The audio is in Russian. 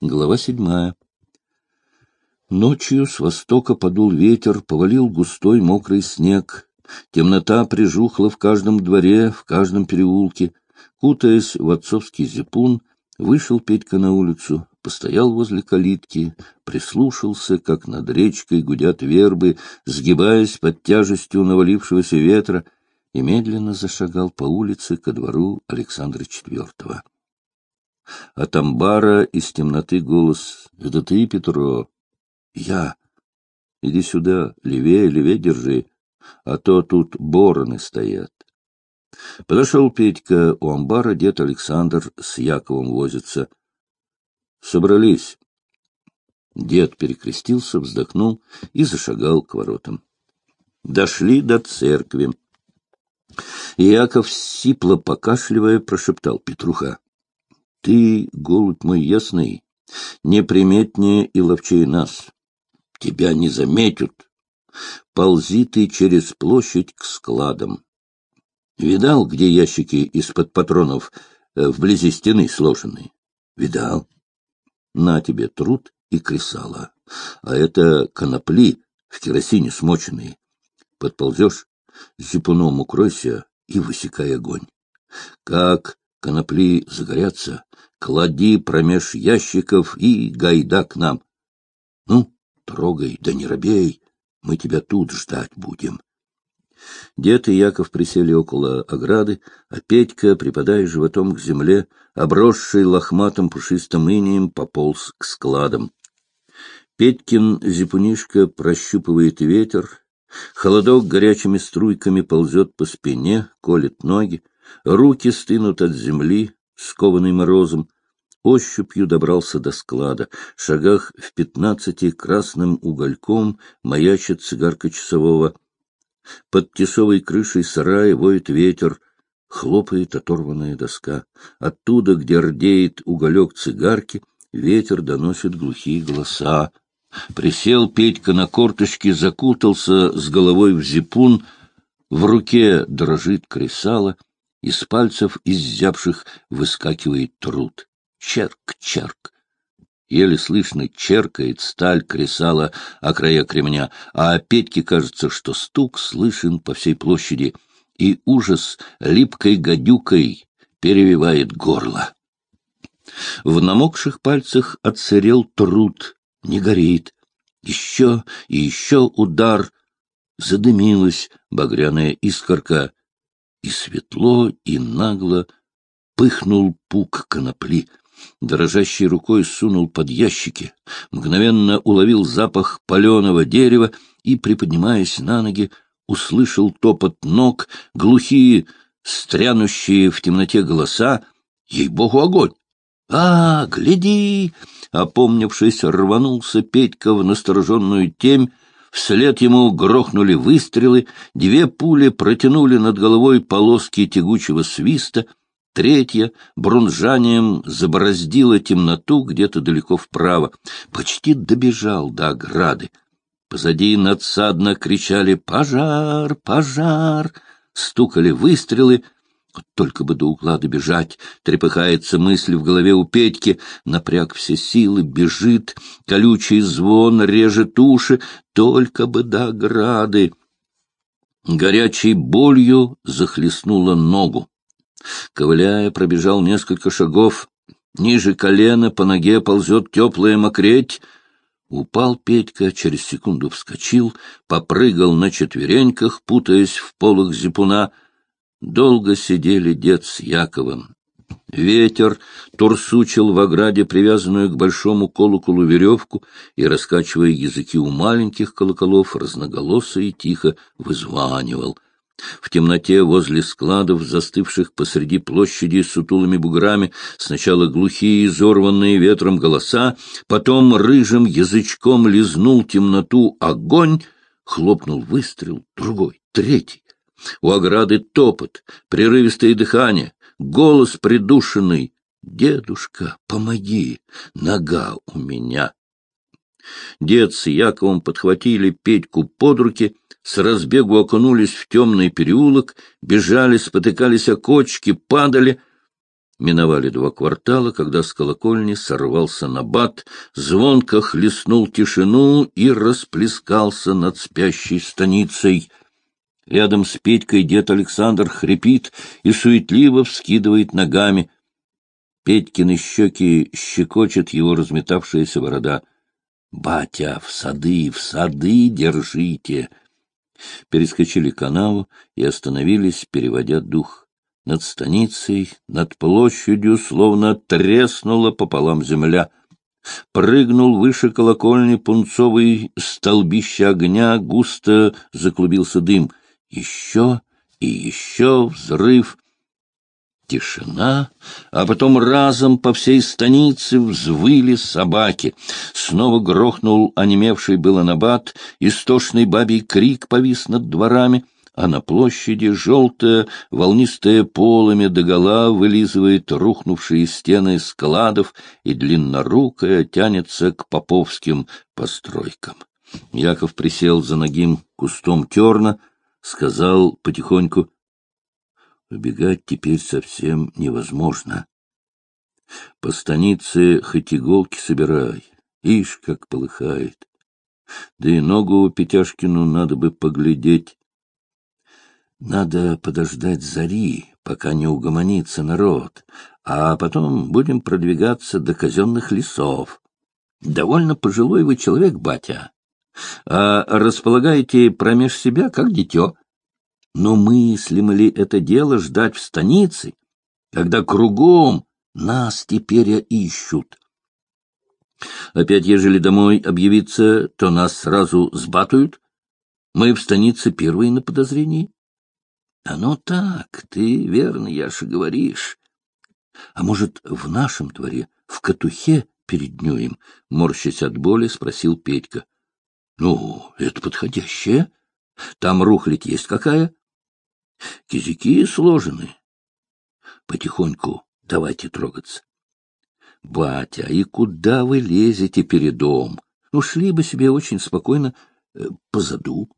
Глава седьмая. Ночью с востока подул ветер, повалил густой мокрый снег. Темнота прижухла в каждом дворе, в каждом переулке. Кутаясь в отцовский зипун, вышел Петька на улицу, постоял возле калитки, прислушался, как над речкой гудят вербы, сгибаясь под тяжестью навалившегося ветра, и медленно зашагал по улице ко двору Александра IV. От амбара из темноты голос. — Это ты, Петро? — Я. — Иди сюда, левее, левее держи, а то тут бороны стоят. Подошел Петька, у амбара дед Александр с Яковом возится. — Собрались. Дед перекрестился, вздохнул и зашагал к воротам. Дошли до церкви. Яков, сипло покашливая, прошептал Петруха. Ты, голубь мой ясный, неприметнее и ловчее нас. Тебя не заметят. Ползи ты через площадь к складам. Видал, где ящики из-под патронов э, вблизи стены сложены? Видал. На тебе труд и кресало. А это конопли в керосине смоченные. Подползешь, зипуном укройся и высекай огонь. Как конопли загорятся, клади промеж ящиков и гайда к нам. Ну, трогай, да не робей, мы тебя тут ждать будем. Дед и Яков присели около ограды, а Петька, припадая животом к земле, обросший лохматым пушистым инием, пополз к складам. Петькин зипунишка прощупывает ветер, холодок горячими струйками ползет по спине, колет ноги, руки стынут от земли, скованный морозом, ощупью добрался до склада. В шагах в пятнадцати красным угольком маячит цигарка часового. Под тесовой крышей сарая воет ветер, хлопает оторванная доска. Оттуда, где рдеет уголек цигарки, ветер доносит глухие голоса. Присел Петька на корточки, закутался с головой в зипун, в руке дрожит кресало — из пальцев иззябших выскакивает труд. Черк-черк. Еле слышно черкает сталь кресала о края кремня, а Петьке кажется, что стук слышен по всей площади, и ужас липкой гадюкой перевивает горло. В намокших пальцах отсырел труд, не горит. Еще и еще удар. Задымилась багряная искорка и светло, и нагло пыхнул пук конопли. Дрожащей рукой сунул под ящики, мгновенно уловил запах паленого дерева и, приподнимаясь на ноги, услышал топот ног, глухие, стрянущие в темноте голоса. Ей-богу, огонь! «А, гляди!» Опомнившись, рванулся Петька в настороженную темь, Вслед ему грохнули выстрелы, две пули протянули над головой полоски тягучего свиста, третья брунжанием забороздила темноту где-то далеко вправо. Почти добежал до ограды. Позади надсадно кричали «Пожар! Пожар!» Стукали выстрелы — только бы до угла добежать, трепыхается мысль в голове у Петьки, напряг все силы, бежит, колючий звон режет уши, только бы до ограды. Горячей болью захлестнула ногу. Ковыляя, пробежал несколько шагов. Ниже колена по ноге ползет теплая мокреть. Упал Петька, через секунду вскочил, попрыгал на четвереньках, путаясь в полах зипуна — Долго сидели дед с Яковом. Ветер турсучил в ограде привязанную к большому колоколу веревку и, раскачивая языки у маленьких колоколов, разноголосо и тихо вызванивал. В темноте возле складов, застывших посреди площади сутулыми буграми, сначала глухие, изорванные ветром голоса, потом рыжим язычком лизнул темноту огонь, хлопнул выстрел, другой, третий. У ограды топот, прерывистое дыхание, голос придушенный. «Дедушка, помоги! Нога у меня!» Дед с Яковом подхватили Петьку под руки, с разбегу окунулись в темный переулок, бежали, спотыкались о кочки, падали. Миновали два квартала, когда с колокольни сорвался набат, звонко хлестнул тишину и расплескался над спящей станицей. Рядом с Петькой дед Александр хрипит и суетливо вскидывает ногами. Петькины щеки щекочет его разметавшаяся борода. «Батя, в сады, в сады держите!» Перескочили канаву и остановились, переводя дух. Над станицей, над площадью, словно треснула пополам земля. Прыгнул выше колокольни пунцовый столбище огня, густо заклубился дым. Еще и еще взрыв. Тишина, а потом разом по всей станице взвыли собаки. Снова грохнул онемевший было набат, истошный бабий крик повис над дворами — а на площади желтая, волнистая полами догола вылизывает рухнувшие стены складов и длиннорукая тянется к поповским постройкам. Яков присел за ногим кустом терна, сказал потихоньку, «Убегать теперь совсем невозможно. По станице хоть иголки собирай, ишь, как полыхает. Да и ногу Петяшкину надо бы поглядеть, надо подождать зари, пока не угомонится народ, а потом будем продвигаться до казенных лесов. Довольно пожилой вы человек, батя, а располагаете промеж себя, как дитё. Но мыслимо ли это дело ждать в станице, когда кругом нас теперь ищут? Опять, ежели домой объявиться, то нас сразу сбатают. Мы в станице первые на подозрении. Оно так, ты верно, Яша, говоришь. А может, в нашем дворе, в Катухе перед днюем, морщась от боли, спросил Петька. — Ну, это подходящее. Там рухлить есть какая? Кизяки сложены. Потихоньку давайте трогаться. Батя, и куда вы лезете передом? Ну, шли бы себе очень спокойно э, позаду.